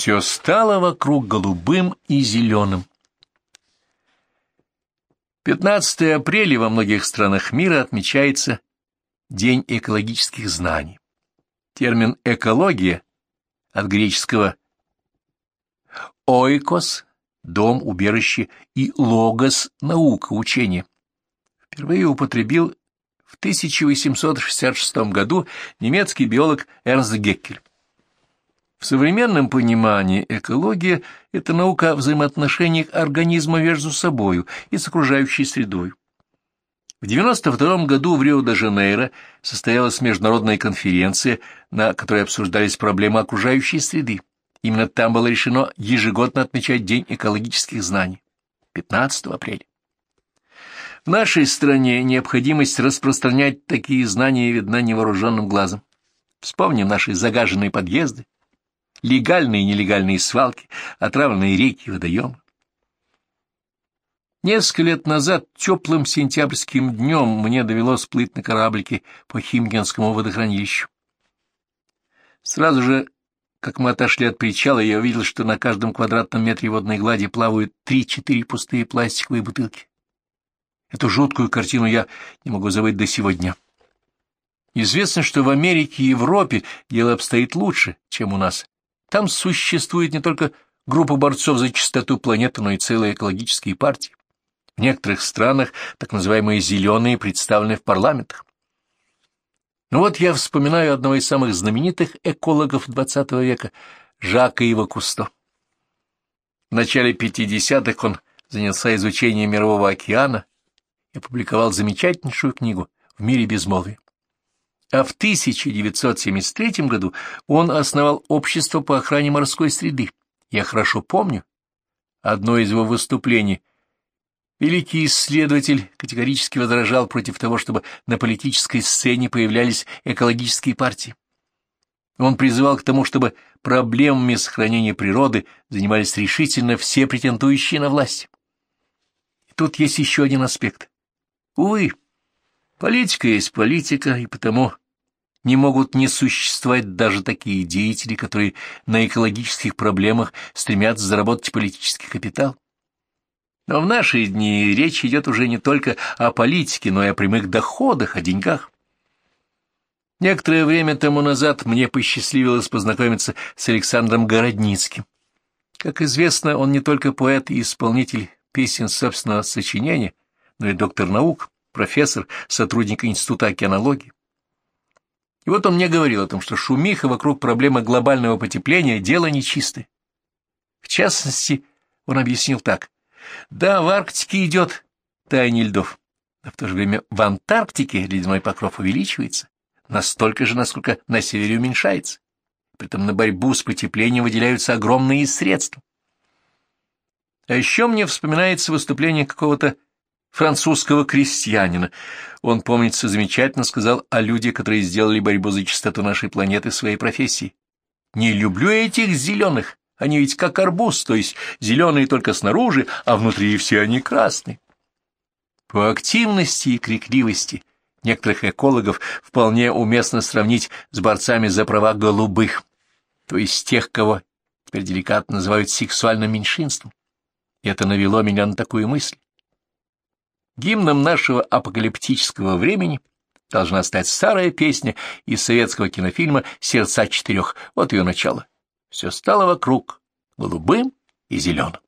Все стало вокруг голубым и зеленым. 15 апреля во многих странах мира отмечается День экологических знаний. Термин «экология» от греческого «ойкос» — дом, убежище, и «логос» — наука, учение. Впервые употребил в 1866 году немецкий биолог Эрнст Геккель. В современном понимании экология – это наука о взаимоотношениях организма между собою и с окружающей средой. В 1992 году в Рио-де-Жанейро состоялась международная конференция, на которой обсуждались проблемы окружающей среды. Именно там было решено ежегодно отмечать День экологических знаний – 15 апреля. В нашей стране необходимость распространять такие знания видна невооруженным глазом. Вспомним наши загаженные подъезды, легальные и нелегальные свалки, отравленные реки и водоемы. Несколько лет назад теплым сентябрьским днем мне довелось плыть на кораблике по Химкинскому водохранилищу. Сразу же, как мы отошли от причала, я увидел, что на каждом квадратном метре водной глади плавают три-четыре пустые пластиковые бутылки. Эту жуткую картину я не могу забыть до сегодня. Известно, что в Америке и Европе дело обстоит лучше, чем у нас. Там существует не только группа борцов за чистоту планеты, но и целые экологические партии. В некоторых странах так называемые «зеленые» представлены в парламентах. Ну вот я вспоминаю одного из самых знаменитых экологов XX века, Жака Ива Кусто. В начале 50-х он занялся изучением Мирового океана, и опубликовал замечательнейшую книгу «В мире безмолвия». А в 1973 году он основал Общество по охране морской среды. Я хорошо помню одно из его выступлений. Великий исследователь категорически возражал против того, чтобы на политической сцене появлялись экологические партии. Он призывал к тому, чтобы проблемами сохранения природы занимались решительно все претендующие на власть. И тут есть еще один аспект. Увы, политика есть политика, и потому не могут не существовать даже такие деятели, которые на экологических проблемах стремятся заработать политический капитал. Но в наши дни речь идет уже не только о политике, но и о прямых доходах, о деньгах. Некоторое время тому назад мне посчастливилось познакомиться с Александром Городницким. Как известно, он не только поэт и исполнитель песен собственного сочинения, но и доктор наук, профессор, сотрудник Института океанологии. И вот он мне говорил о том, что шумиха вокруг проблемы глобального потепления – дело нечистое. В частности, он объяснил так. Да, в Арктике идет таяние льдов, но в то же время в Антарктике ледяной покров увеличивается, настолько же, насколько на севере уменьшается. Притом на борьбу с потеплением выделяются огромные средства. А еще мне вспоминается выступление какого-то французского крестьянина. Он, помнится, замечательно сказал о людях, которые сделали борьбу за чистоту нашей планеты своей профессией. «Не люблю этих зеленых, они ведь как арбуз, то есть зеленые только снаружи, а внутри все они красные». По активности и крикливости некоторых экологов вполне уместно сравнить с борцами за права голубых, то есть тех, кого теперь деликатно называют сексуальным меньшинством. Это навело меня на такую мысль. Гимном нашего апокалиптического времени должна стать старая песня из советского кинофильма «Сердца четырех». Вот ее начало. Все стало вокруг голубым и зеленым.